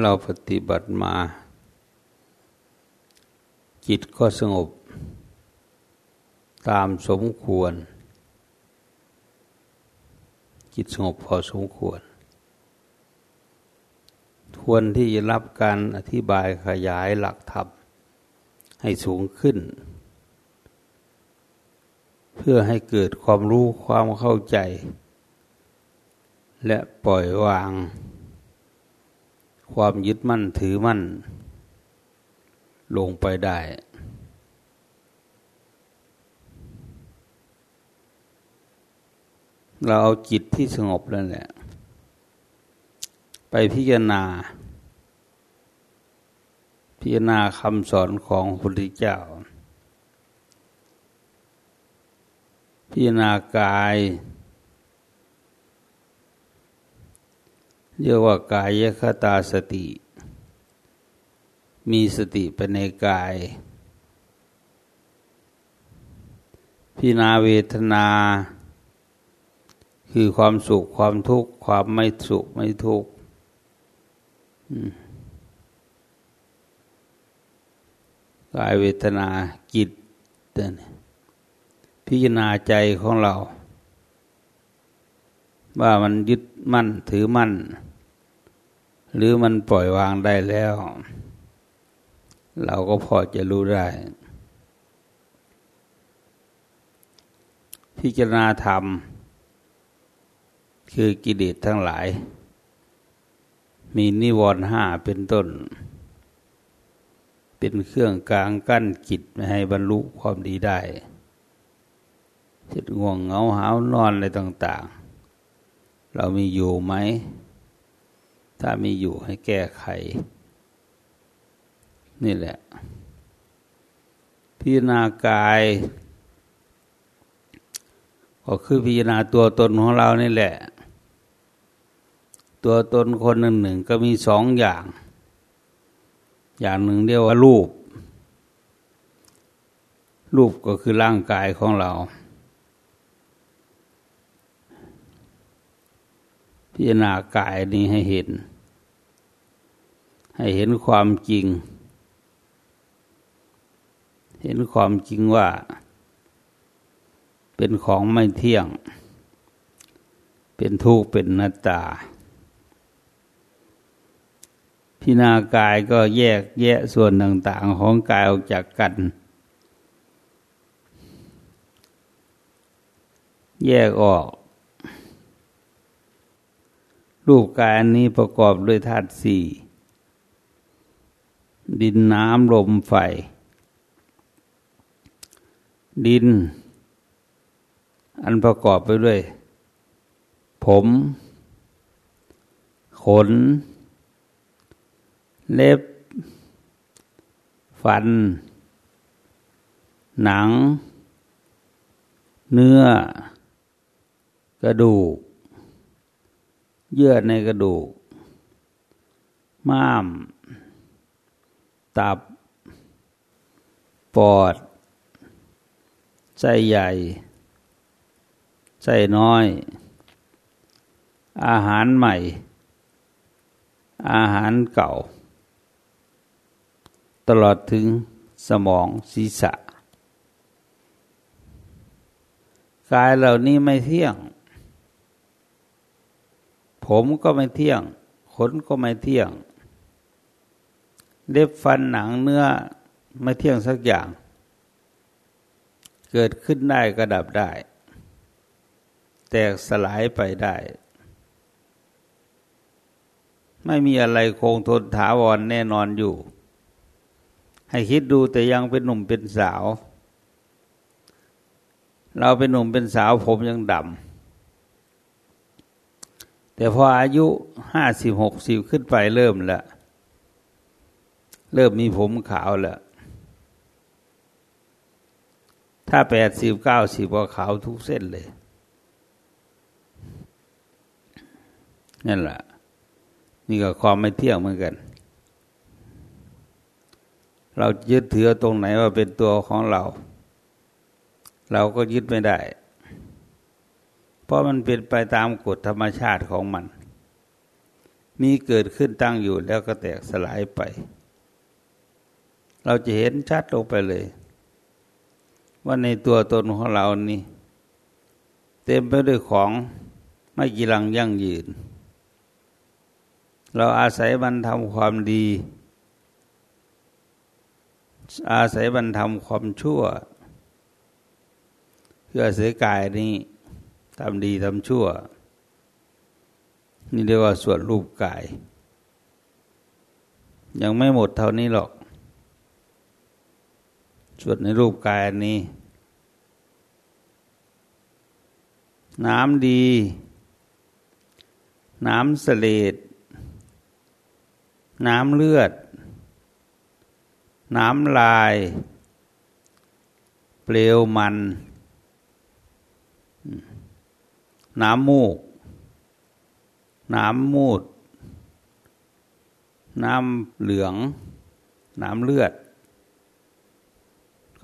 เราปฏิบัติมา จิตก็สงบ ตามสมควร จิตสงบพอสมควร ควรที่จะรับการอธิบายขยายหลักธรรมให้สูงขึ้น เพื่อให้เกิดความรู้ความเข้าใจ และปล่อยวาง ความยึดมั่นถือมั่น ลงไปได้ เราเอาจิตที่สงบแล้วแหละ ไปพิจารณา พิจารณาคำสอนของพระพุทธเจ้า พิจารณากาย เรียกว่ากายคตาสติ มีสติไปในกาย พิจารณาเวทนา คือความสุขความทุกข์ ความไม่สุขไม่ทุกข์กายเวทนาจิตพิจารณาใจของเรา ว่ามันยึดมั่นถือมั่น หรือมันปล่อยวางได้แล้ว เราก็พอจะรู้ได้ พิจารณาธรรม คือกิเลสทั้งหลาย มีนิวรณ์ห้าเป็นต้น เป็นเครื่องกลางกั้นจิตไม่ให้บรรลุความดีได้จิตง่วงเหงาหาวนอนอะไรต่าง ๆ เรามีอยู่ไหม ถ้ามีอยู่ให้แก้ไข นี่แหละ พิจารณากาย ก็คือพิจารณาตัวตนของเรานี่แหละ ตัวตนคนหนึ่งหนึ่งก็มีสองอย่าง อย่างหนึ่งเรียกว่ารูป รูปก็คือร่างกายของเราพิจารณากายนี้ให้เห็น ให้เห็นความจริง เห็นความจริงว่า เป็นของไม่เที่ยง เป็นทุกข์เป็นนัตตา พินากายก็แยกแยะส่วนต่างๆ ของกายออกจากกัน แยกออกรูปกายอันนี้ประกอบด้วยธาตุสี่ ดินน้ำลมไฟ ดิน อันประกอบไปด้วย ผม ขน เล็บ ฟัน หนัง เนื้อ กระดูก เยื่อในกระดูก ม้าม ตับ ปอด ไส้ใหญ่ ไส้น้อย อาหารใหม่ อาหารเก่า ตลอดถึงสมองศีรษะ กายเหล่านี้ไม่เที่ยง ผมก็ไม่เที่ยง ขนก็ไม่เที่ยง เล็บฟันหนังเนื้อไม่เที่ยงสักอย่าง เกิดขึ้นได้ก็ดับได้ แตกสลายไปได้ ไม่มีอะไรคงทนถาวรแน่นอนอยู่ ให้คิดดูแต่ยังเป็นหนุ่มเป็นสาว เราเป็นหนุ่มเป็นสาวผมยังดำแต่พออายุห้าสิบหกสิบขึ้นไปเริ่มละ เริ่มมีผมขาวแล้ว ถ้าแปดสิบเก้าสิบก็ขาวทุกเส้นเลย นั่นแหละ นี่ก็ความไม่เที่ยงเหมือนกัน เรายึดถือตรงไหนว่าเป็นตัวของเรา เราก็ยึดไม่ได้ เพราะมันเป็นไปตามกฎธรรมชาติของมัน มีเกิดขึ้นตั้งอยู่แล้วก็แตกสลายไป เราจะเห็นชัดลงไปเลย ว่าในตัวตนของเรานี่ เต็มไปด้วยของไม่กีรังยั่งยืน เราอาศัยมันทำความดี อาศัยมันทำความชั่วเพื่อเสียกายนี้ทำดีทำชั่ว นี่เรียกว่าส่วนรูปกาย ยังไม่หมดเท่านี้หรอก ส่วนในรูปกายนี้ น้ำดี น้ำเสลดน้ำเลือด น้ำลาย เปลวมัน น้ำมูก น้ำมูด น้ำเหลือง น้ำเลือด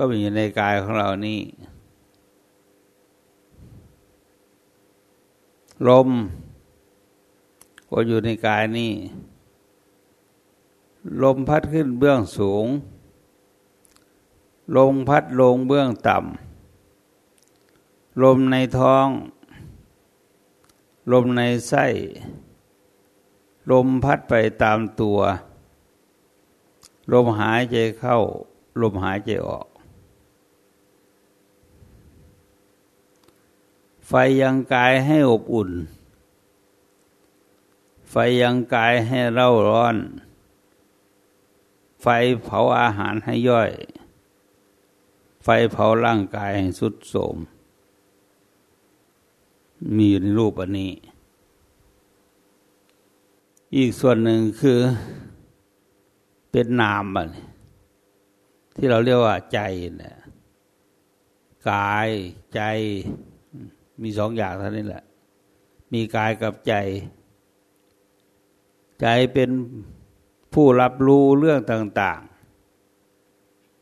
ก็มีอยู่ในกายของเรานี่ ลม ก็อยู่ในกายนี่ ลมพัดขึ้นเบื้องสูง ลมพัดลงเบื้องต่ำ ลมในท้อง ลมในไส้ ลมพัดไปตามตัว ลมหายใจเข้า ลมหายใจออก ไฟยังกายให้อบอุ่น ไฟยังกายให้เร่าร้อน ไฟเผาอาหารให้ย่อย ไฟเผาร่างกายให้สุดโทรมมีอยู่ในรูปอันนี้ อีกส่วนหนึ่งคือเป็นนามอันที่เราเรียกว่าใจเนี่ยกายใจ มีสองอย่างเท่านี้แหละ มีกายกับใจ ใจเป็นผู้รับรู้เรื่องต่าง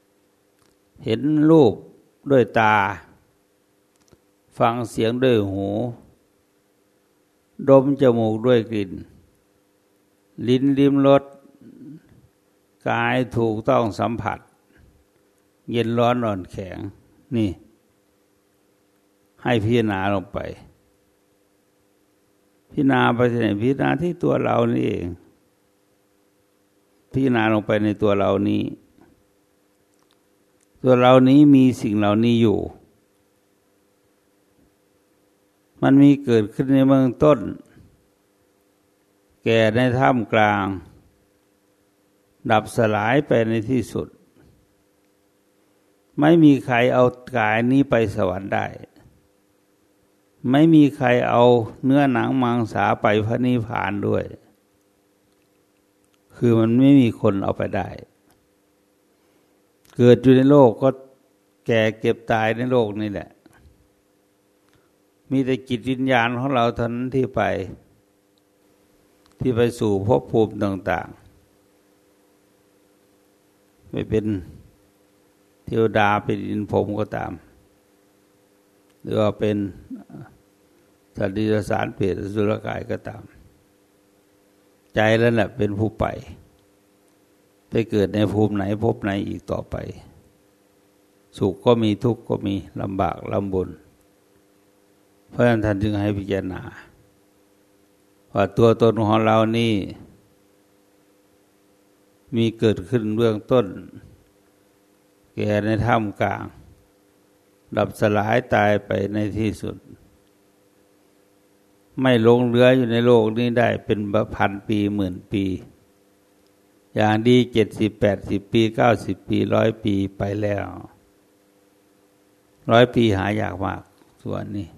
ๆ เห็นรูปด้วยตา ฟังเสียงด้วยหู ดมจมูกด้วยกลิ่น ลิ้นลิ้มรสกายถูกต้องสัมผัส เย็นร้อนอ่อนแข็งนี่ ให้พิจารณาลงไป พิจารณาไปที่ไหนพิจารณาที่ตัวเรานี่เอง พิจารณาลงไปในตัวเรานี้ ตัวเรานี้มีสิ่งเหล่านี้อยู่ มันมีเกิดขึ้นในเมืองต้น แก่ในท่ามกลาง ดับสลายไปในที่สุดไม่มีใครเอากายนี้ไปสวรรค์ได้ ไม่มีใครเอาเนื้อหนังมังสาไปพระนิพพานด้วย คือมันไม่มีคนเอาไปได้ เกิดอยู่ในโลกก็แก่เก็บตายในโลกนี่แหละ มีแต่จิตวิญญาณของเราเท่านั้นที่ไป ที่ไปสู่ภพภูมิต่าง ๆ ไม่เป็นเทวดาเป็นอินพรมก็ตาม หรือว่าเป็น สัตว์ดิสารเปรตสุรกายก็ตาม ใจแล้วแหละเป็นผู้ไป ไปเกิดในภูมิไหนพบไหนอีกต่อไป สุขก็มีทุกข์ก็มีลำบากลำบน เพราะฉะนั้นท่านจึงให้พิจารณา ว่าตัวตนของเรานี่ มีเกิดขึ้นเบื้องต้น แก่ในถ้ำกลาง ดับสลายตายไปในที่สุด ไม่ลงเรืออยู่ในโลกนี้ได้เป็นพันปีหมื่นปี อย่างดีเจ็ดสิบแปดสิบปีเก้าสิบปีร้อยปีไปแล้วร้อยปีหายากมาก ส่วนนี้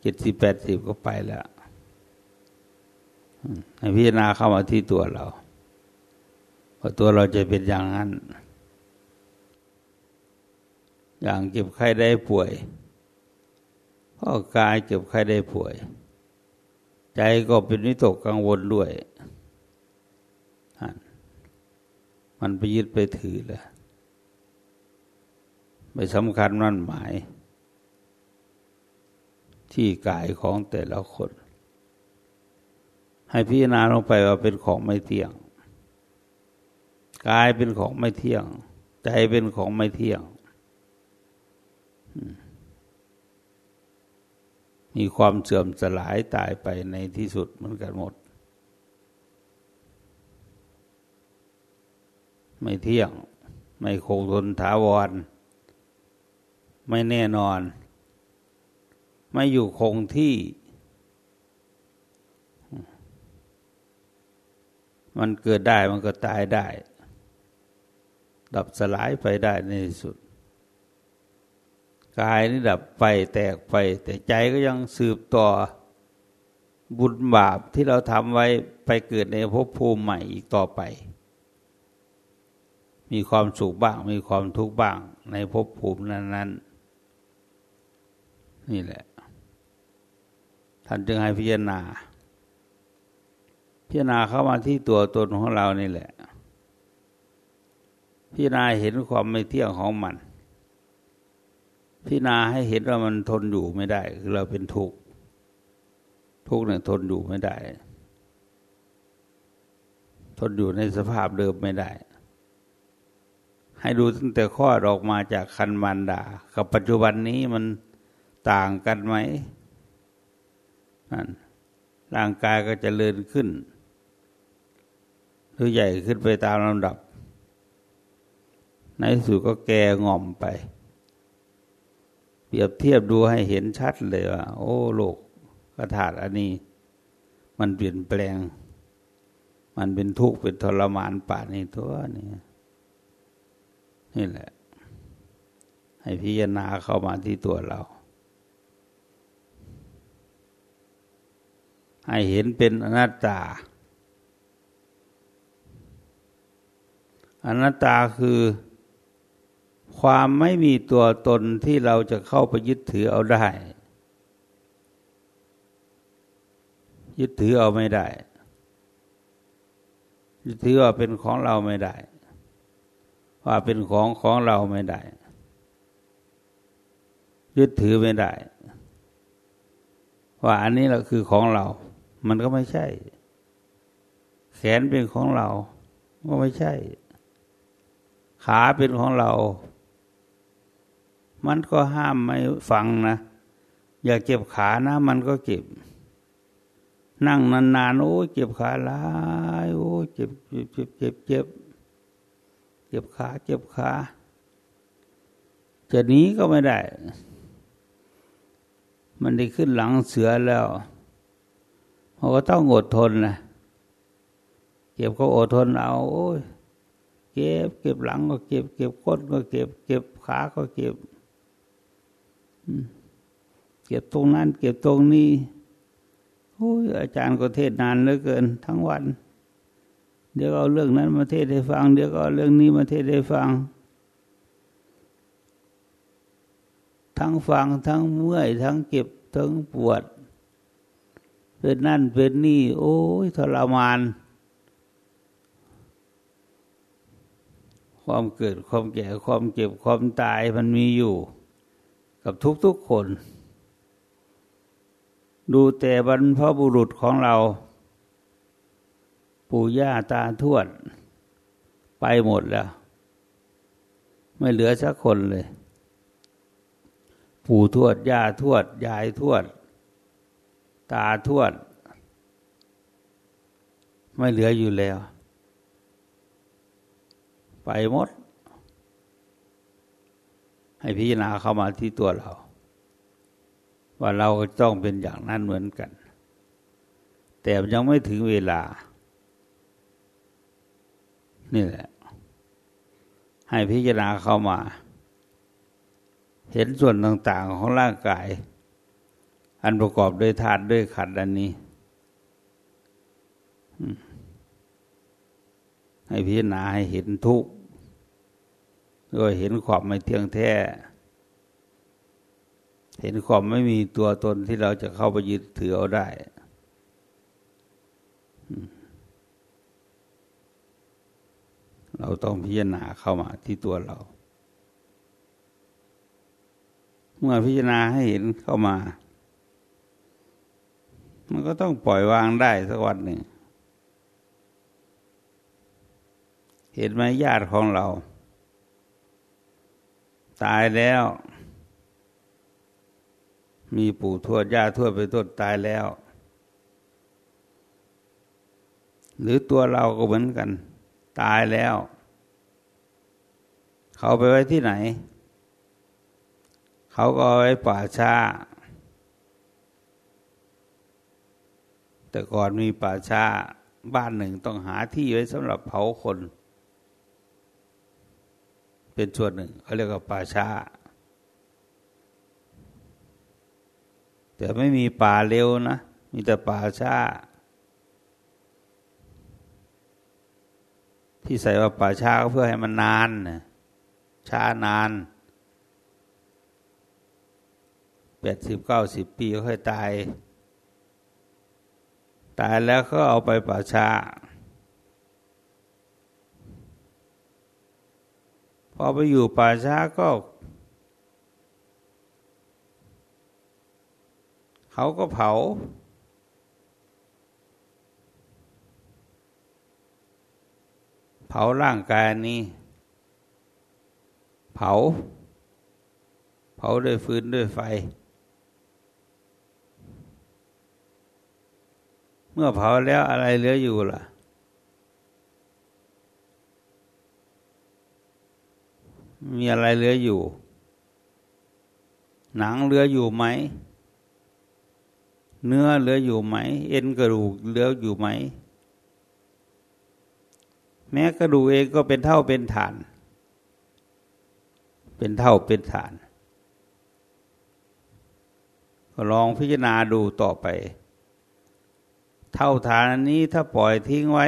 เจ็ดสิบแปดสิบก็ไปแล้วให้พิจารณาเข้ามาที่ตัวเราว่าตัวเราจะเป็นอย่างนั้น อย่างเจ็บไข้ได้ป่วย เพราะกายเจ็บไข้ได้ป่วย ใจก็เป็นวิตกกังวลด้วย มันไปยึดไปถือเลยไม่สำคัญนั่นหมาย ที่กายของแต่ละคน ให้พิจารณาลงไปว่าเป็นของไม่เที่ยงกายเป็นของไม่เที่ยง ใจเป็นของไม่เที่ยงมีีความเสื่อมสลายตายไปในที่สุดมือนกันหมด ไม่เที่ยง ไม่คงทนถาวร ไม่แน่นอน ไม่อยู่คงที่ มันเกิดได้มันก็ตายได้ ดับสลายไปได้ในที่สุด กายนี่ดับไปแตกไป แต่ใจก็ยังสืบต่อบุญบาปที่เราทำไว้ไปเกิดในภพภูมิใหม่อีกต่อไป มีความสุขบ้าง มีความทุกข์บ้าง ในภพภูมินั้น ๆ นี่แหละ ท่านจึงให้พิจารณา พิจารณาเข้ามาที่ตัวตนของเรานี่แหละ พิจารณาเห็นความไม่เที่ยงของมัน พิจารณาให้เห็นว่ามันทนอยู่ไม่ได้ คือเราเป็นทุกข์ทุกข์เนี่ยทนอยู่ไม่ได้ ทนอยู่ในสภาพเดิมไม่ได้ ให้ดูตั้งแต่ข้อออกมาจากคันมันดา กับปัจจุบันนี้มันต่างกันไหมนั่นร่างกายก็จะเลื่อนขึ้นรือใหญ่ขึ้นไปตามลำดับ ในสุดก็แก่ง่อมไป เปรียบเทียบดูให้เห็นชัดเลยว่า โอ้โลกกระถาดอันนี้ มันเปลี่ยนแปลง มันเป็นทุกข์เป็นทรมานป่านี้ตัวนี้นี่แหละ ให้พิจารณาเข้ามาที่ตัวเรา ให้เห็นเป็นอนัตตา อนัตตาคือ ความไม่มีตัวตนที่เราจะเข้าไปยึดถือเอาได้ ยึดถือเอาไม่ได้ ยึดถือว่าเป็นของเราไม่ได้ ว่าเป็นของของเราไม่ได้ ยึดถือไม่ได้ ว่าอันนี้เราคือของเรา มันก็ไม่ใช่ แขนเป็นของเรา ก็ไม่ใช่ขาเป็นของเรา มันก็ห้ามไม่ฟังนะ อย่าเก็บขานะ มันก็เก็บ นั่งนานๆโอ้เจ็บขาลายโอ้เจ็บเจ็บเจ็บเจ็บเจ็บเจ็บขา เจ็บขาจะหนีก็ไม่ได้ มันได้ขึ้นหลังเสือแล้วเขาก็ต้องอดทนนะเก็บก็อดทนเอาโอ้ยเก็บเก็บหลังก็เก็บ เก็บก้นก็เก็บ เก็บขาก็เก็บ เก็บตรงนั้น เก็บตรงนี้โอ้ยอาจารย์ก็เทศนานเหลือเกิน ทั้งวัน เดี๋ยวเอาเรื่องนั้นมาเทศให้ฟัง เดี๋ยวก็เอาเรื่องนี้มาเทศให้ฟัง ทั้งฟังทั้งเมื่อย ทั้งเก็บทั้งปวด เป็นนั่นเป็นนี่ โอ้ยทรมาน ความเกิดความแก่ความเจ็บความตายมันมีอยู่ กับทุกๆคน ดูแต่บรรพบุรุษของเรา ปู่ย่าตาทวด ไปหมดแล้ว ไม่เหลือสักคนเลย ปู่ทวด ย่าทวด ยายทวด ตาทวด ไม่เหลืออยู่แล้ว ไปหมด ให้พิจารณาเข้ามาที่ตัวเรา ว่าเราต้องเป็นอย่างนั้นเหมือนกัน แต่ยังไม่ถึงเวลา นี่แหละ ให้พิจารณาเข้ามา เห็นส่วนต่าง ๆ ของร่างกาย อันประกอบด้วยธาตุด้วยขันธ์อันนี้ให้พิจารณาให้เห็นทุกข์ ด้วยเห็นความไม่เที่ยงแท้ เห็นความไม่มีตัวตนที่เราจะเข้าไปยึดถือเอาได้ เราต้องพิจารณาเข้ามาที่ตัวเรา เมื่อพิจารณาให้เห็นเข้ามา มันก็ต้องปล่อยวางได้สักวันหนึ่ง เห็นไหมญาติของเรา ตายแล้ว มีปู่ทวดย่าทวดไปต้นตายแล้ว หรือตัวเราก็เหมือนกัน ตายแล้ว เขาไปไว้ที่ไหน เขาก็ไว้ป่าชาแต่ก่อนมีป่าชาบ้านหนึ่งต้องหาที่ไว้สำหรับเผาคน เป็นส่วนหนึ่งเขาเรียกว่าป่าช้า แต่ไม่มีป่าเร็วนะ มีแต่ป่าช้า ที่ใส่ว่าป่าช้าก็เพื่อให้มันนานนะช้านานแปดสิบเก้าสิบปีก็ค่อยตาย ตายแล้วก็เอาไปป่าช้า พอไปอยู่ป่าช้าก็ เขาก็เผา เผาร่างกายนี้ เผา เผาด้วยฟืนด้วยไฟ เมื่อเผาแล้วอะไรเหลืออยู่ล่ะ มีอะไรเหลืออยู่ หนังเหลืออยู่ไหม เนื้อเหลืออยู่ไหม เอ็นกระดูกเหลืออยู่ไหม แม้กระดูกเองก็เป็นเท่าเป็นฐาน เป็นเท่าเป็นฐาน ก็ลองพิจารณาดูต่อไป เท่าฐานนี้ถ้าปล่อยทิ้งไว้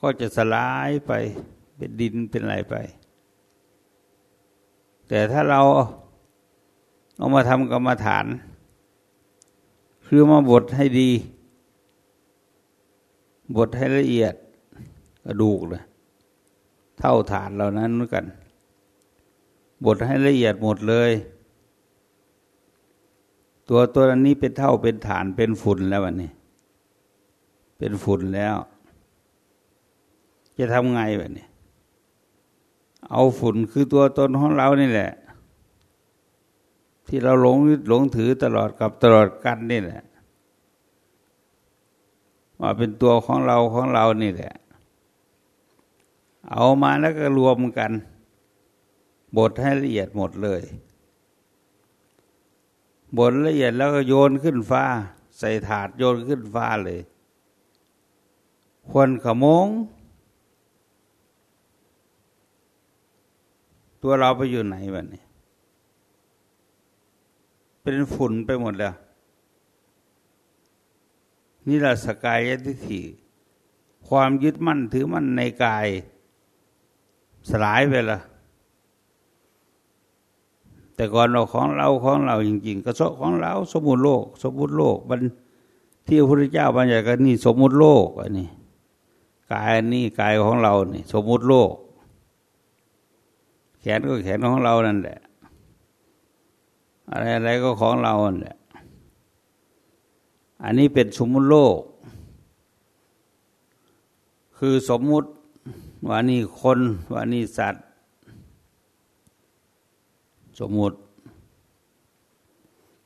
ก็จะสลายไปเป็นดินเป็นอะไรไป แต่ถ้าเราเอามาทำกรรมฐาน คือมาบดให้ดี บดให้ละเอียดกระดูกเลยเท่าฐานเหล่านั้นเหมือนกัน บดให้ละเอียดหมดเลย ตัวตัวนี้เป็นเท่าเป็นฐานเป็นฝุ่นแล้ววันนี้ เป็นฝุ่นแล้ว จะทำไงแบบนี้ เอาฝุ่นคือตัวตนของเรานี่แหละ ที่เราหลงหลงถือตลอดกับตลอดกันนี่แหละมาเป็นตัวของเราของเรานี่แหละ เอามาแล้วก็รวมกัน บทให้ละเอียดหมดเลย บทละเอียดแล้วก็โยนขึ้นฟ้า ใส่ถาดโยนขึ้นฟ้าเลย ควรขมง ตัวเราไปอยู่ไหนบ้านี้ เป็นฝุ่นไปหมดแล้ว นี่แหละสกายทิฏฐิความยึดมั่นถือมั่นในกาย สลายไปละแต่ก่อนเราของเราของเราจริงๆก็สของเราสมมุติโลก สมมุติโลกมันที่พระพุทธเจ้าบัญญัติกันนี่สมมุติโลกอันนี้กายนี่กายของเรานี่ สมมุติโลก แขนก็แขนของเรานั่นแหละ อะไรอะไรก็ของเรานั่นแหละอันนี้เป็นสมมุติโลก คือสมมุติว่านี่คนว่านี่สัตว์ สมมุติ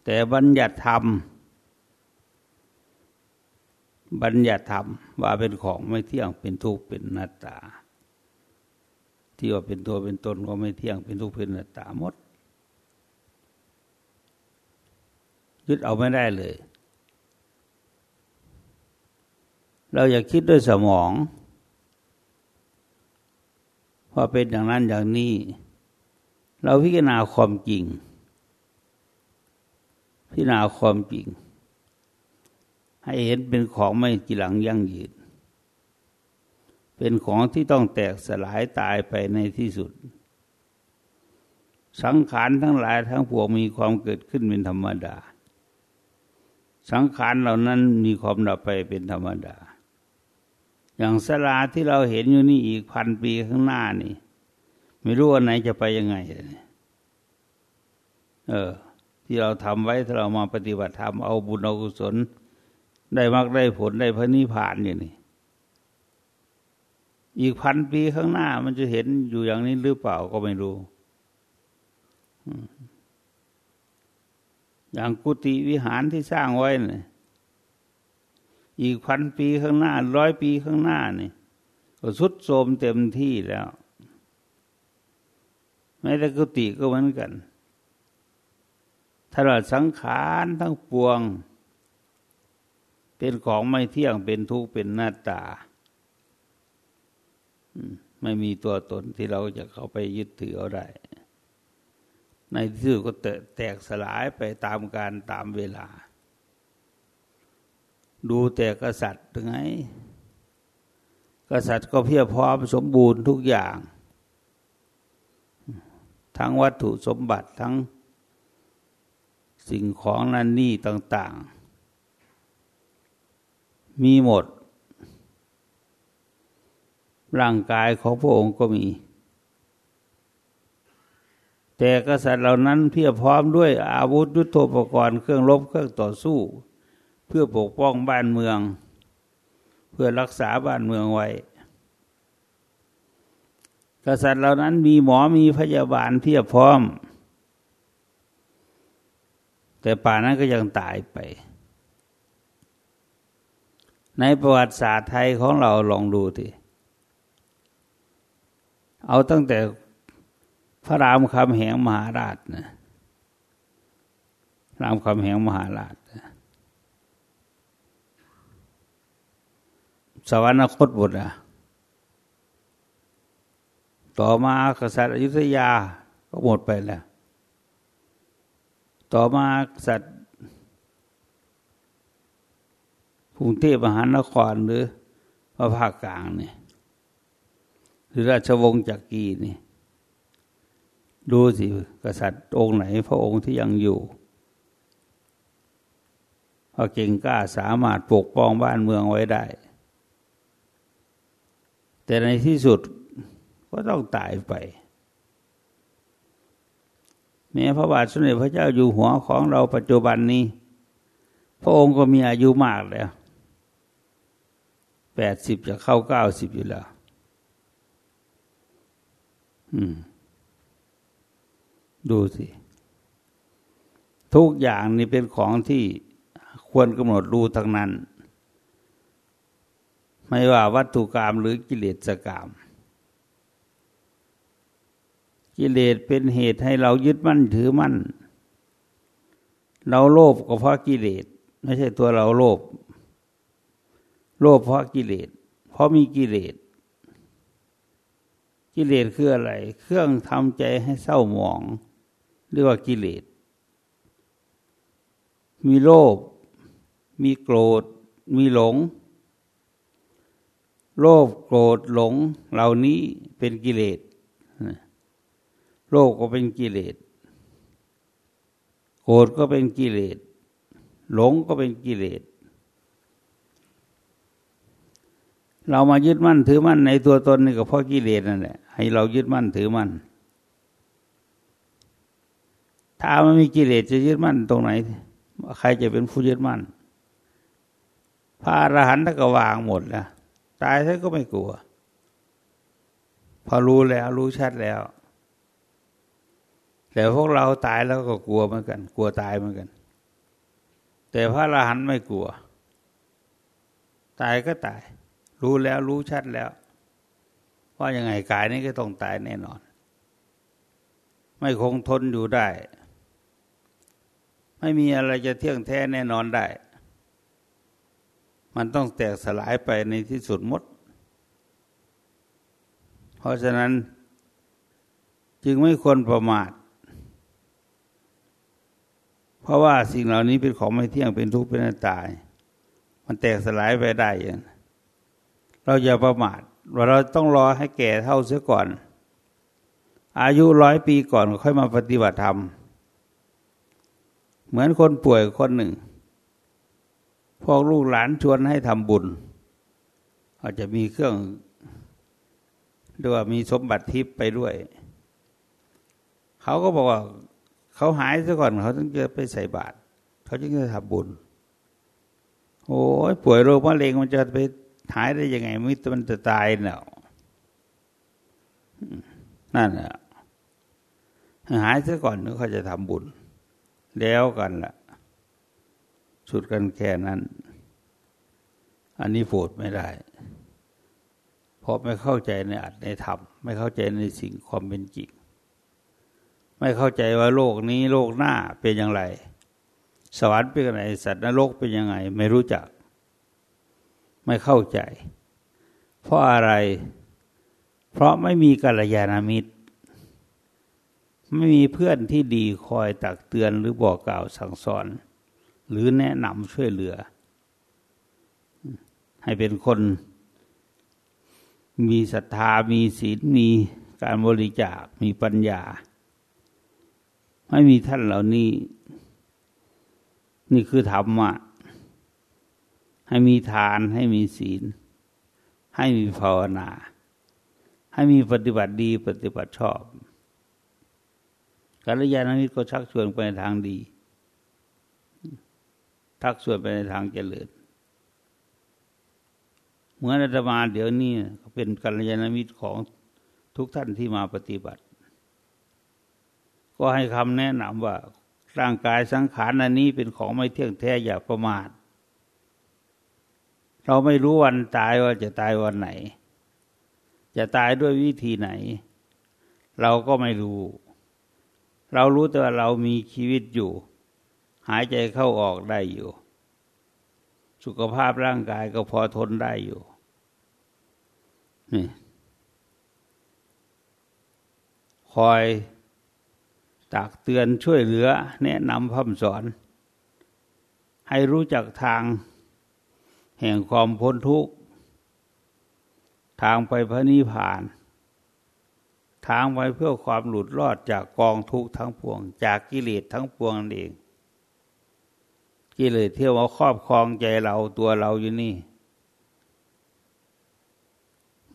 แต่บัญญัติธรรม บัญญัติธรรม ว่าเป็นของไม่เที่ยงเป็นทุกข์เป็นนัตตา ที่ว่าเป็นตัวเป็นตนก็ไม่เที่ยงเป็นทุกข์เป็นนัตตาหมด ยึดเอาไม่ได้เลย เราอยากคิดด้วยสมองว่าเป็นอย่างนั้นอย่างนี้ เราพิจารณาความจริง พิจารณาความจริง ให้เห็นเป็นของไม่กี่หลังยั่งยืน เป็นของที่ต้องแตกสลายตายไปในที่สุด สังขารทั้งหลายทั้งปวงมีความเกิดขึ้นเป็นธรรมดา สังขารเหล่านั้นมีความดับไปเป็นธรรมดา อย่างสลาที่เราเห็นอยู่นี่อีกพันปีข้างหน้านี่ ไม่รู้ว่าไหนจะไปยังไงเออ ที่เราทำไว้ถ้าเรามาปฏิบัติธรรมเอาบุญเอากุศลได้มากได้ผลได้พระนิพพานอย่างนี้ อีกพันปีข้างหน้ามันจะเห็นอยู่อย่างนี้หรือเปล่าก็ไม่รู้ อย่างกุฏิวิหารที่สร้างไว้เนี่ยอีกพันปีข้างหน้าร้อยปีข้างหน้านี่ก็สุดโทมเต็มที่แล้วแม้แต่กุฏิก็เหมือนกันถ้าเราสังขารทั้งปวง เป็นของไม่เที่ยงเป็นทุกข์เป็นหน้าตา ไม่มีตัวตนที่เราจะเข้าไปยึดถือเอาได้ในที่สุดก็แตกสลายไปตามการตามเวลา ดูแต่กษัตริย์ไง กษัตริย์ก็เพียบพร้อมสมบูรณ์ทุกอย่าง ทั้งวัตถุสมบัติทั้งสิ่งของนั่นนี่ต่าง ๆ มีหมด ร่างกายของพระองค์ก็มี แต่กษัตริย์เหล่านั้นเพียบพร้อมด้วยอาวุธยุทโธปกรณ์เครื่องรบเครื่องต่อสู้ เพื่อปกป้องบ้านเมือง เพื่อรักษาบ้านเมืองไว้ กษัตริย์เหล่านั้นมีหมอมีพยาบาลเพียบพร้อม แต่ป่านั้นก็ยังตายไปในประวัติศาสตร์ไทยของเราลองดูที เอาตั้งแต่พระรามคำแหงมหาราชนะรามคำแหงมหาราชสวรรคตบุตรต่อมากษัตริย์อยุธยาก็หมดไปแล้ว ต่อมากษัตริย์กรุงเทพมหานครหรือพระภาคกลางเนี่ห รือราชวงศ์จักรีนี่ ดูสิกษัตริย์องค์ไหน พระองค์ที่ยังอยู่พอเก่งกล้าสามารถปกป้องบ้านเมืองไว้ได้ แต่ในที่สุดก็ต้องตายไป แม้พระบาทสมเด็จพระเจ้าอยู่หัวของเราปัจจุบันนี้ พระองค์ก็มีอายุมากแล้วแปดสิบจะเข้าเก้าสิบอยู่แล้ว ดูสิ ทุกอย่างนี่เป็นของที่ควรกำหนดรู้ทั้งนั้น ไม่ว่าวัตถุกรรมหรือกิเลสกรรมกิเลสเป็นเหตุให้เรายึดมั่นถือมั่น เราโลภก็เพราะกิเลส ไม่ใช่ตัวเราโลภ โลภเพราะกิเลส เพราะมีกิเลส กิเลสคืออะไร เครื่องทำใจให้เศร้าหมอง เรียกว่ากิเลส มีโลภ มีโกรธ มีหลง โลภ โกรธ หลง เหล่านี้เป็นกิเลส โลภก็เป็นกิเลส โกรธก็เป็นกิเลส หลงก็เป็นกิเลสเรามายึดมั่นถือมั่นในตัวตนนี่ก็เพราะกิเลสนั่นแหละ ให้เรายึดมั่นถือมั่น ถ้ามันมีกิเลสจะยึดมั่นตรงไหน ใครจะเป็นผู้ยึดมั่น พระอรหันต์ก็วางหมดแล้วตายท่านก็ไม่กลัว พอรู้แล้วรู้ชัดแล้ว แต่พวกเราตายแล้วก็กลัวเหมือนกัน กลัวตายเหมือนกัน แต่พระอรหันต์ไม่กลัว ตายก็ตาย รู้แล้วรู้ชัดแล้ว ว่ายังไงกายนี้ก็ต้องตายแน่นอน ไม่คงทนอยู่ได้ ไม่มีอะไรจะเที่ยงแท้แน่นอนได้ มันต้องแตกสลายไปในที่สุดหมด เพราะฉะนั้นจึงไม่ควรประมาท เพราะว่าสิ่งเหล่านี้เป็นของไม่เที่ยงเป็นทุกข์เป็นนัตตามันแตกสลายไปได้ยังเราอย่าประมาท ว่าเราต้องรอให้แก่เท่าเสียก่อน อายุร้อยปีก่อนค่อยมาปฏิบัติธรรม เหมือนคนป่วยคนหนึ่งพวกลูกหลานชวนให้ทำบุญ อาจจะมีเครื่องหรือว่ามีสมบัติทิพย์ไปด้วย เขาก็บอกว่าเขาหายซะก่อนเขาต้องจะไปใส่บาตรเขาจึงจะทำบุญ โอ้ยป่วยโรคมะเร็งมันจะไป หายได้ยังไงมิตรมันจะตายเนาะนั่นแหละหายซะก่อนนึกเขาจะทำบุญ แล้วกันละ่ะ สุดกันแค่นั้น อันนี้โผดไม่ได้ เพราะไม่เข้าใจในอัตในธรรม ไม่เข้าใจในสิ่งความเป็นจริง ไม่เข้าใจว่าโลกนี้โลกหน้าเป็นอย่างไร สวรรค์เป็นยังไงสัตว์นรกเป็นยังไง ไม่รู้จัก ไม่เข้าใจ เพราะอะไร เพราะไม่มีกัลยาณมิตร ไม่มีเพื่อนที่ดีคอยตักเตือนหรือบอกกล่าวสั่งสอน หรือแนะนำช่วยเหลือ ให้เป็นคน มีศรัทธามีศีลมีการบริจาคมีปัญญา ไม่มีท่านเหล่านี้ นี่คือธรรมะ ให้มีทานให้มีศีล ให้มีภาวนา ให้มีปฏิบัติดีปฏิบัติชอบกัลยาณมิตรก็ชักชวนไปในทางดีทักชวนไปในทางเจริญเหมือนอาตมาเดี๋ยวนี้เป็นกัลยาณมิตรของทุกท่านที่มาปฏิบัติ ก็ให้คำแนะนำว่าร่างกายสังขารอันนี้เป็นของไม่เที่ยงแท้อย่าประมาท เราไม่รู้วันตายว่าจะตายวันไหน จะตายด้วยวิธีไหน เราก็ไม่รู้ เรารู้แต่ว่าเรามีชีวิตอยู่ หายใจเข้าออกได้อยู่ สุขภาพร่างกายก็พอทนได้อยู่นี่คอยตักเตือนช่วยเหลือ แนะนำพร่ำสอน ให้รู้จักทาง แห่งความพ้นทุกข์ ทางไปพระนิพพาน ทางไปเพื่อความหลุดรอดจากกองทุกข์ทั้งปวง จากกิเลสทั้งปวงนั่นเอง กิเลสเที่ยวมาครอบครองใจเราตัวเราอยู่นี่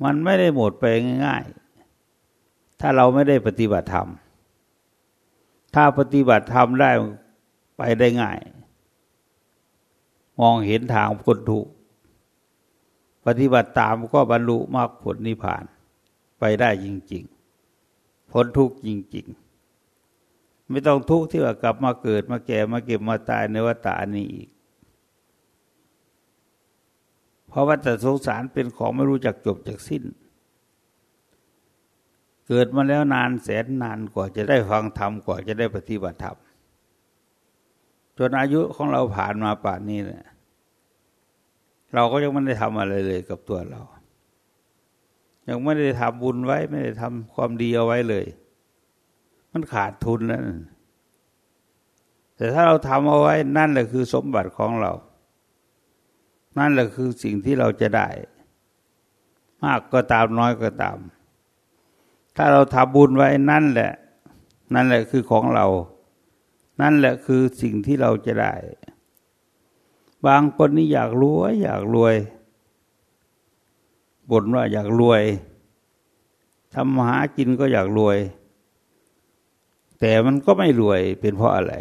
มันไม่ได้หมดไปง่ายๆ ถ้าเราไม่ได้ปฏิบัติธรรม ถ้าปฏิบัติธรรมได้ไปได้ง่ายมองเห็นทางพ้นทุกข์ ปฏิบัติตามก็บรรลุมรรคผลนิพพานไปได้จริงพ้นทุกข์จริงๆ ไม่ต้องทุกข์ที่ว่ากลับมาเกิดมาแก่มาเก็บมาตายในวัฏฏานี้อีก เพราะว่าแต่สงสารเป็นของไม่รู้จักจบจากสิ้น เกิดมาแล้วนานแสนนานกว่าจะได้ฟังธรรมกว่าจะได้ปฏิบัติธรรมจนอายุของเราผ่านมาป่านนี้เนี่ย เราก็ยังไม่ได้ทำอะไรเลยกับตัวเรา ยังไม่ได้ทำบุญไว้ ไม่ได้ทำความดีเอาไว้เลย มันขาดทุนนั่นแต่ถ้าเราทำเอาไว้นั่นแหละคือสมบัติของเรา นั่นแหละคือสิ่งที่เราจะได้ มากก็ตามน้อยก็ตาม ถ้าเราทำบุญไว้นั่นแหละ นั่นแหละคือของเรา นั่นแหละคือสิ่งที่เราจะได้ บางคนนี่อยากรวย อยากรวยบ่นว่าอยากรวยทำหากินก็อยากรวย แต่มันก็ไม่รวยเป็นเพราะอะไร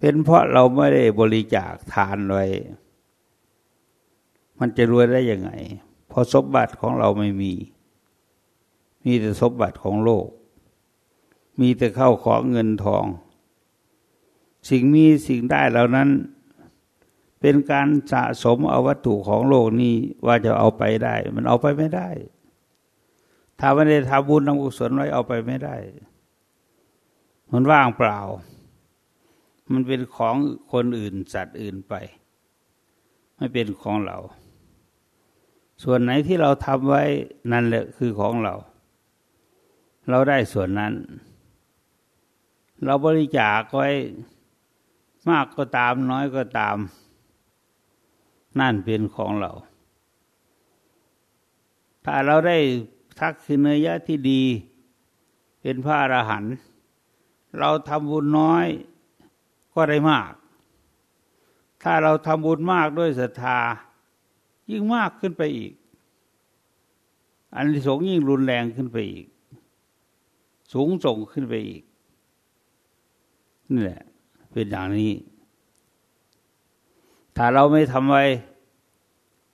เป็นเพราะเราไม่ได้บริจาคทานไว้ มันจะรวยได้ยังไง เพราะสมบัติของเราไม่มี มีแต่สมบัติของโลก มีแต่เข้าของเงินทอง สิ่งมีสิ่งได้เหล่านั้น เป็นการสะสมเอาวัตถุของโลกนี้ว่าจะเอาไปได้ มันเอาไปไม่ได้ ถ้าไม่ได้ทำบุญทำกุศลไว้เอาไปไม่ได้ มันว่างเปล่า มันเป็นของคนอื่นสัตว์อื่นไป ไม่เป็นของเรา ส่วนไหนที่เราทำไว้นั่นแหละคือของเรา เราได้ส่วนนั้น เราบริจาคไว้มากก็ตามน้อยก็ตาม นั่นเป็นของเรา ถ้าเราได้ทักษิณยะที่ดี เป็นพระอรหันต์เราทำบุญน้อยก็ได้มาก ถ้าเราทำบุญมากด้วยศรัทธา ยิ่งมากขึ้นไปอีก อันที่สงยิ่งรุนแรงขึ้นไปอีก สูงส่งขึ้นไปอีกนี่แหละเป็นอย่างนี้ ถ้าเราไม่ทำไว้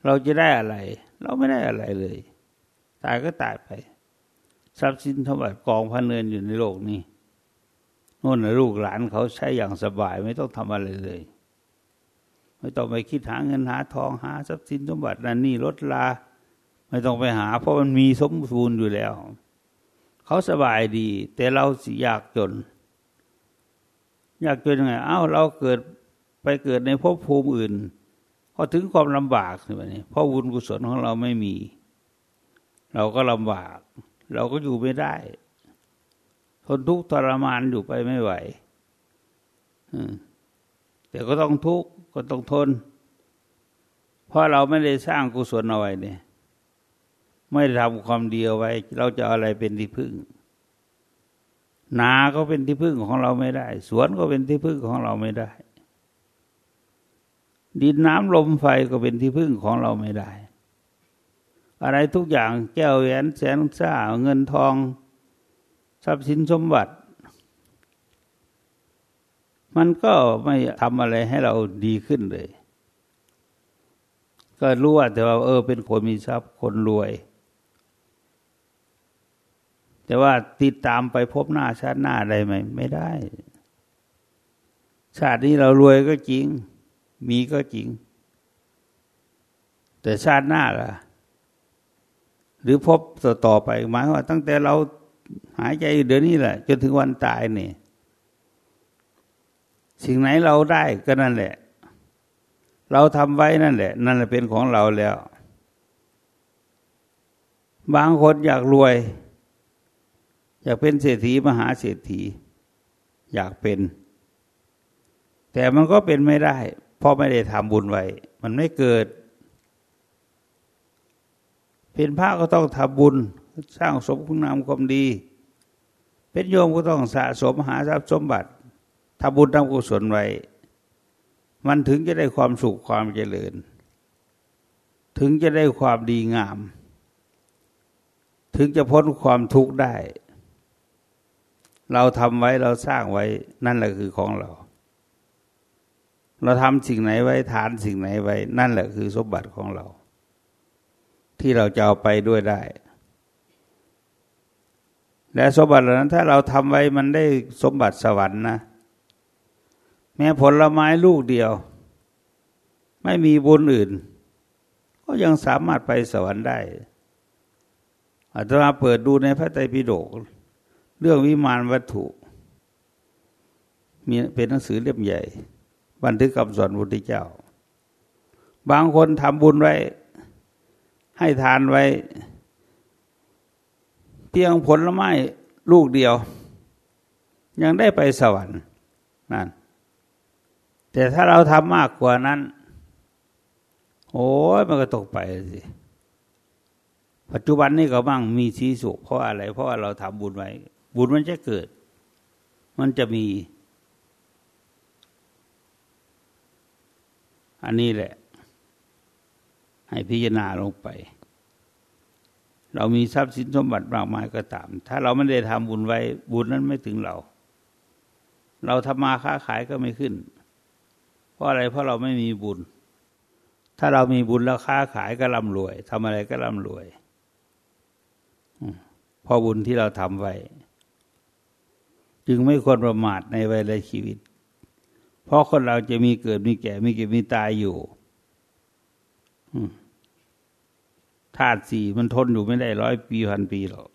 เราจะได้อะไร เราไม่ได้อะไรเลย ตายก็ตายไป ทรัพย์สินทบัตกองพันเนินอยู่ในโลกนี้โน่นลูกหลานเขาใช้อย่างสบายไม่ต้องทำอะไรเลย ไม่ต้องไปคิดหาเงินหาทองหาทรัพย์สินสมบัตินั่นนี่ลดลา ไม่ต้องไปหา เพราะมันมีสมบูรณ์อยู่แล้ว เขาสบายดี แต่เราสิยากจน ยากจนยังไงอ้าวเราเกิด ไปเกิดในภพภูมิอื่นก็ถึงความลำบากสิวันนี้เพราะบุญกุศลของเราไม่มี เราก็ลำบาก เราก็อยู่ไม่ได้ทนทุกข์ทรมานอยู่ไปไม่ไหวแต่ก็ต้องทุกข์ก็ต้องทน เพราะเราไม่ได้สร้างกุศลเอาไว้เนี่ย ไม่ได้ทำความดีเอาไว้ เราจะอะไรเป็นที่พึ่ง นาก็เป็นที่พึ่งของเราไม่ได้ สวนก็เป็นที่พึ่งของเราไม่ได้ ดินน้ำลมไฟก็เป็นที่พึ่งของเราไม่ได้ อะไรทุกอย่างแก้วแหวนแสนซ่าเงินทอง ทรัพย์สินสมบัติ มันก็ไม่ทำอะไรให้เราดีขึ้นเลย ก็รู้ว่าแต่ว่าเออเป็นคนมีทรัพย์คนรวย แต่ว่าติดตามไปพบหน้าชาติหน้าได้ไหมไม่ได้ ชาตินี้เรารวยก็จริง มีก็จริง แต่ชาติหน้าล่ะ หรือพบต่อไปหมายว่าตั้งแต่เราหายใจเดี๋ยวนี้แหละ จนถึงวันตายเนี่ยสิ่งไหนเราได้ก็นั่นแหละ เราทำไว้นั่นแหละ นั่นแหละเป็นของเราแล้ว บางคนอยากรวย อยากเป็นเศรษฐีมหาเศรษฐี อยากเป็น แต่มันก็เป็นไม่ได้ เพราะไม่ได้ทำบุญไว้ มันไม่เกิด เป็นพระก็ต้องทำบุญ สร้างสมคุณงามความดี เป็นโยมก็ต้องสะสมหาทรัพย์สมบัติทำบุญทำกุศลไว้ มันถึงจะได้ความสุขความเจริญ ถึงจะได้ความดีงาม ถึงจะพ้นความทุกข์ได้ เราทำไว้เราสร้างไว้นั่นแหละคือของเรา เราทำสิ่งไหนไว้ทานสิ่งไหนไว้ นั่นแหละคือสมบัติของเรา ที่เราจะเอาไปด้วยได้ และสมบัติเหล่านั้น ถ้าเราทำไว้มันได้สมบัติสวรรค์นะแม้ผลไม้ลูกเดียว ไม่มีบุญอื่น ก็ยังสามารถไปสวรรค์ได้อาจจะมาเปิดดูในพระไตรปิฎกเรื่องวิมานวัตถุมีเป็นหนังสือเล่มใหญ่ บันทึกคำสอนพุทธเจ้า บางคนทำบุญไว้ ให้ทานไว้ เพียงผลไม้ลูกเดียว ยังได้ไปสวรรค์นั่นแต่ถ้าเราทำมากกว่านั้น โอ้ยมันก็ตกไปสิปัจจุบันนี้ก็บ้างมีชีสุขเพราะอะไร เพราะว่าเราทำบุญไว้ บุญมันจะเกิด มันจะมี อันนี้แหละ ให้พิจารณาลงไป เรามีทรัพย์สินสมบัติมากมายก็ตาม ถ้าเราไม่ได้ทำบุญไว้ บุญนั้นไม่ถึงเรา เราทำมาค้าขายก็ไม่ขึ้น เพราะอะไรเพราะเราไม่มีบุญ ถ้าเรามีบุญแล้วค้าขายก็ร่ำรวยทำอะไรก็ร่ำรวยเพราะบุญที่เราทำไว้ จึงไม่ควรประมาทในวัยและชีวิต เพราะคนเราจะมีเกิดมีแก่มีเก็บมีตายอยู่ธาตุสี่มันทนอยู่ไม่ได้ร้อยปีพันปีหรอก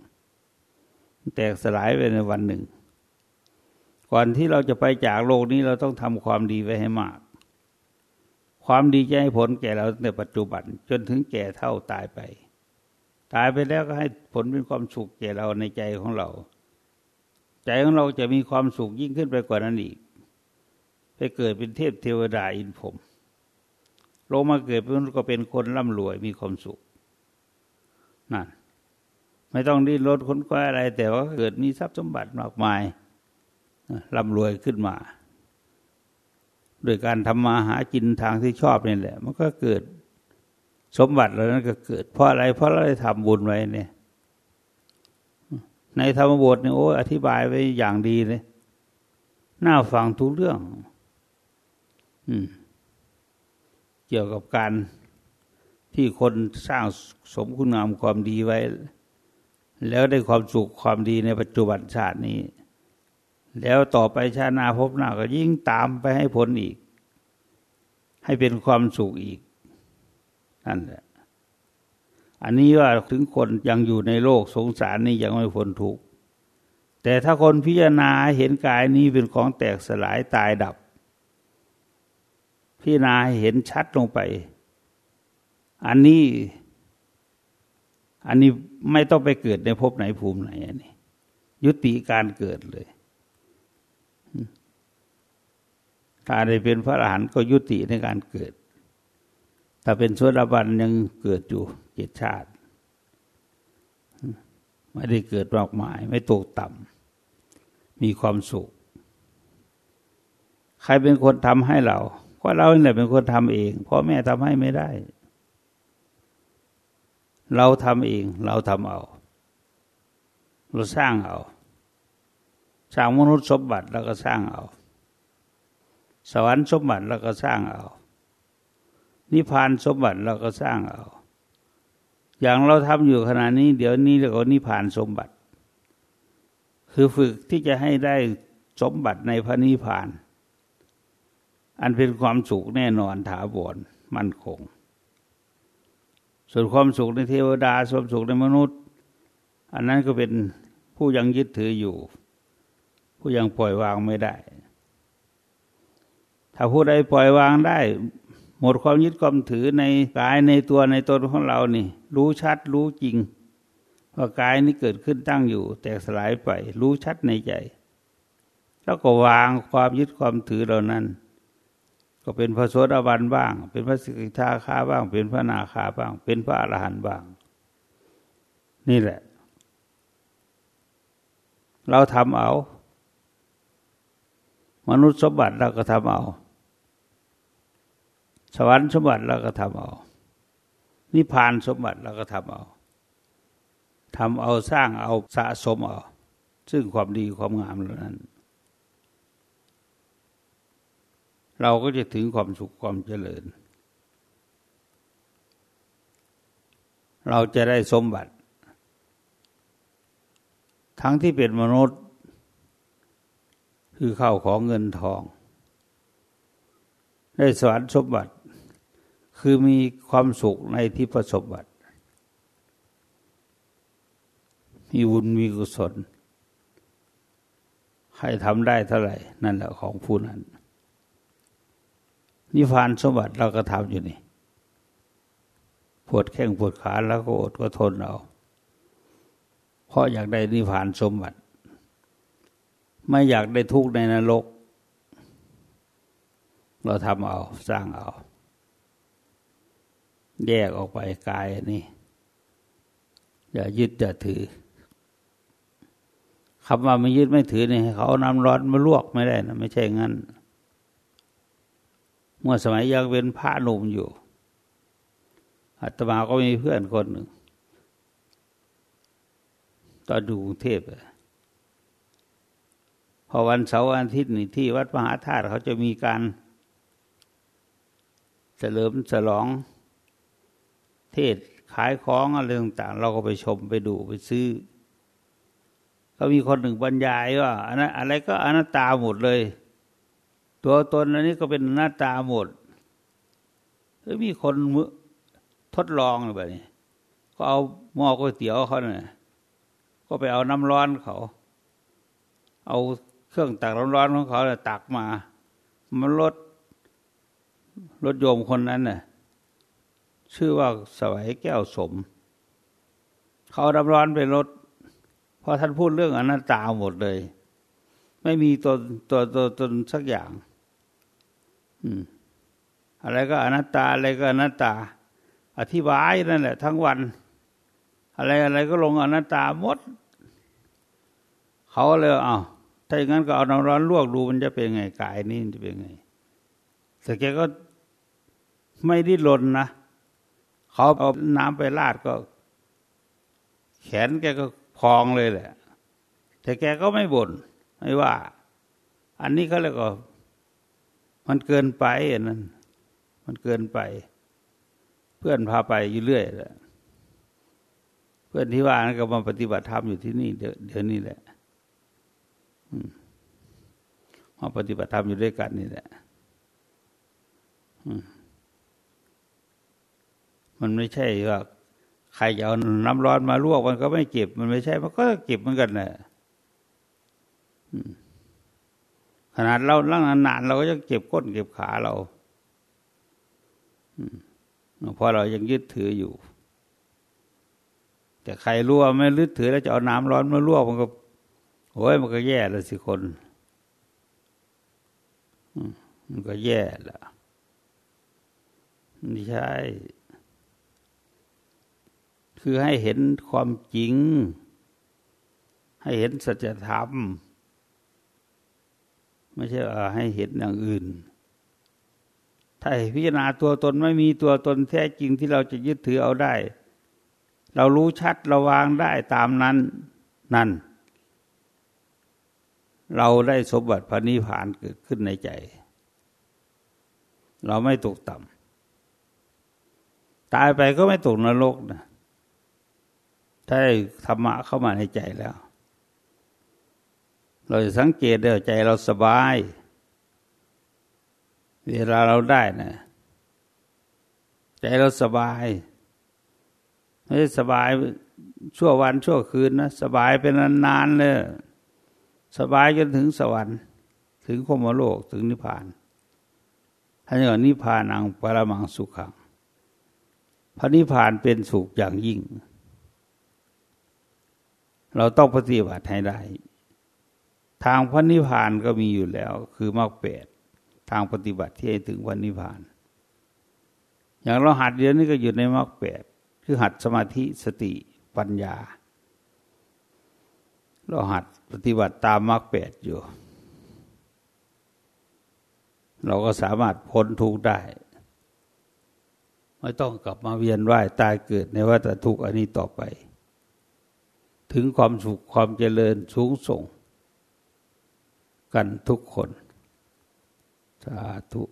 แตกสลายไปในวันหนึ่ง ก่อนที่เราจะไปจากโลกนี้เราต้องทำความดีไว้ให้มาก ความดีจะให้ผลแก่เราในปัจจุบัน จนถึงแก่เท่าตายไป ตายไปแล้วก็ให้ผลเป็นความสุขแก่เราในใจของเรา ใจของเราจะมีความสุขยิ่งขึ้นไปกว่านั้นอีก ไปเกิดเป็นเทพเทวดาอินผม ลงมาเกิดเป็นก็เป็นคนร่ำรวยมีความสุขนั่นไม่ต้องดิ้นรนค้นคว้าอะไร แต่ว่าเกิดมีทรัพย์สมบัติมากมายร่ำรวยขึ้นมา โดยการทำมาหากินทางที่ชอบนี่แหละ มันก็เกิดสมบัติแล้วนั้นก็เกิด เพราะอะไร เพราะเราได้ทำบุญไว้เนี่ย ในธรรมบทเนี่ยโอ้อธิบายไว้อย่างดีเลย น่าฟังทุกเรื่อง เกี่ยวกับการที่คนสร้างสมคุณงามความดีไว้ แล้วได้ความสุขความดีในปัจจุบันชาตินี้ แล้วต่อไปชาติหน้าพบหน้าก็ยิ่งตามไปให้ผลอีก ให้เป็นความสุขอีกนั่นแหละอันนี้ว่าถึงคนยังอยู่ในโลกสงสารนี้ยังไม่พ้นทุกข์แต่ถ้าคนพิจารณาเห็นกายนี้เป็นของแตกสลายตายดับ พิจารณาเห็นชัดลงไป อันนี้ อันนี้ไม่ต้องไปเกิดในภพไหนภูมิไหนอันนี้ ยุติการเกิดเลย ถ้าได้เป็นพระอรหันต์ก็ยุติในการเกิด ถ้าเป็นสวดบันยังเกิดอยู่เจ็ดชาติ ไม่ได้เกิดมากมาย ไม่ตกต่ำมีความสุข ใครเป็นคนทำให้เรา ก็เราเนี่ยเป็นคนทำเองพ่อแม่ทำให้ไม่ได้ เราทำเอง เราทำเอา เราสร้างเอา สร้างมนุษย์สมบัติแล้วก็สร้างเอา สวรรค์สมบัติแล้วก็สร้างเอา นิพพานสมบัติเราก็สร้างเอา อย่างเราทำอยู่ขณะนี้ เดี๋ยวนี้เราก็นิพพานสมบัติ คือฝึกที่จะให้ได้สมบัติในพระนิพพาน อันเป็นความสุขแน่นอนถาวรมั่นคง ส่วนความสุขในเทวดาความสุขในมนุษย์ อันนั้นก็เป็นผู้ยังยึดถืออยู่ ผู้ยังปล่อยวางไม่ได้ ถ้าผู้ใดปล่อยวางได้ หมดความยึดความถือในกายในตัวในตนของเรานี่ รู้ชัดรู้จริง ว่ากายนี้เกิดขึ้นตั้งอยู่ แตกสลายไป รู้ชัดในใจ แล้วก็วางความยึดความถือเหล่านั้น ก็เป็นพระโสดาบันบ้าง เป็นพระสิกขาคาบ้าง เป็นพระนาคาบ้าง เป็นพระอรหันต์บ้าง นี่แหละ เราทำเอา มนุษย์สมบัติเราก็ทำเอา สวรรค์สมบัติเราก็ทำเอานิพพานสมบัติเราก็ทำเอาทำเอาสร้างเอาสะสมเอา ซึ่งความดีความงามเหล่านั้น เราก็จะถึงความสุขความเจริญ เราจะได้สมบัติ ทั้งที่เป็นมนุษย์ คือเข้าของเงินทอง ได้สวรรค์สมบัติ คือมีความสุขในที่ประสบบัติ มีบุญมีกุศล ใครทำได้เท่าไหร่ นั่นแหละของผู้นั้น นิพพานสมบัติเราก็ทำอยู่นี่ปวดแข้งปวดขาแล้วก็อดก็ทนเอาเพราะอยากได้นิพพานสมบัติ ไม่อยากได้ทุกข์ในนรก เราทำเอาสร้างเอา แยกออกไปกายนี่ อย่ายึดอย่าถือคำว่าไม่ยึดไม่ถือนี่เขานำร้อนมาลวกไม่ได้นะไม่ใช่งั้น เมื่อสมัยยังเป็นพระหนุ่มอยู่อาตมาก็มีเพื่อนคนหนึ่งตอนดูกรุงเทพพอวันเสาร์อาทิตย์นี่ที่วัดมหาธาตุเขาจะมีการเฉลิมฉลองเทศขายของอะไรต่างๆ เราก็ไปชมไปดูไปซื้อ ก็มีคนหนึ่งบรรยายว่าอันนั้นอะไรก็อนัตตาหมดเลย ตัวตนอันนี้ก็เป็นอนัตตาหมดแล้วมีคนทดลองแบบนี้ ก็เอาหม้อก๋วยเตี๋ยวเขาเนี่ยก็ไปเอาน้ำร้อนเขา เอาเครื่องตักน้ำร้อนของเขาเนี่ยตักมา มันลดรถโยมคนนั้นเนี่ยชื่อว่าสวัยแก้วสม เขาดำร้อนไปรถพอท่านพูดเรื่องอนัตตาหมดเลย ไม่มีตัวตัวตัวตนสักอย่าง อะไรก็อนัตตาอะไรก็อนัตตา อธิบายนั่นแหละ ทั้งวัน อะไรอะไรก็ลงอนัตตาหมด เขาเลยเอา้าถ้าอย่างนั้นก็เอาน้ำร้อนลวกดูมันจะเป็นไงกายนี่จะเป็นไงแต่แกก็ไม่ดิ้นรนนะเขาเอาน้ำไปลาดก็ แขนแกก็พองเลยแหละ แต่แกก็ไม่บน่นไม่ว่า อันนี้ก็แล้วก็ มันเกินไปอันนั้น มันเกินไป เพื่อนพาไปอยู่เรื่อยแหละเพื่อนที่ว่านั้นก็มาปฏิบัติธรรมอยู่ที่นี่เดี๋ยวนี้แหละมาปฏิบัติธรรมอยู่ด้วยกันนี่แหละมันไม่ใช่ว่าใครจะเอาน้ำร้อนมาลวกมันก็ไม่เก็บ มันไม่ใช่ มันก็เก็บเหมือนกันแหละ ขนาดเราล่างนานเราก็ยังเก็บก้นเก็บขาเราเพราะเรายังยึดถืออยู่ แต่ใครรู้ว่าไม่ยึดถือแล้วจะเอาน้ำร้อนมาลวกมันก็โอ้ยมันก็แย่แล้วสิคนมันก็แย่แล้วไม่ใช่ คือให้เห็นความจริง ให้เห็นสัจธรรม ไม่ใช่ให้เห็นอย่างอื่น ถ้าพิจารณาตัวตนไม่มีตัวตนแท้จริงที่เราจะยึดถือเอาได้ เรารู้ชัดราวางได้ตามนั้นนั่น เราได้สมบัติพระนิพพานเกิดขึ้นในใจ เราไม่ตกต่ำตายไปก็ไม่ตกนรกนะถ้าธรรมะเข้ามาในใจแล้ว เราจะสังเกตได้ใจเราสบาย เวลาเราได้นะใจเราสบายไม่สบายชั่ววันชั่วคืนนะสบายเป็นนานๆเลยสบายจนถึงสวรรค์ ถึงโคมโลกถึงนิพพานท่านเรียกว่านิพพานังปรมังสุขังพระนิพพานเป็นสุขอย่างยิ่ง เราต้องปฏิบัติให้ได้ ทางพระนิพพานก็มีอยู่แล้ว คือมรรคแปดทางปฏิบัติที่ให้ถึงพระนิพพาน อย่างเราหัดเดียวนี้ก็อยู่ในมรรคแปดคือหัดสมาธิสติปัญญา เราหัดปฏิบัติตามมรรคแปดอยู่ เราก็สามารถพ้นทุกข์ได้ ไม่ต้องกลับมาเวียนว่ายตายเกิดในวัฏทุกข์อันนี้ต่อไป ถึงความสุขความเจริญสูงส่ง กันทุกคน สาธุ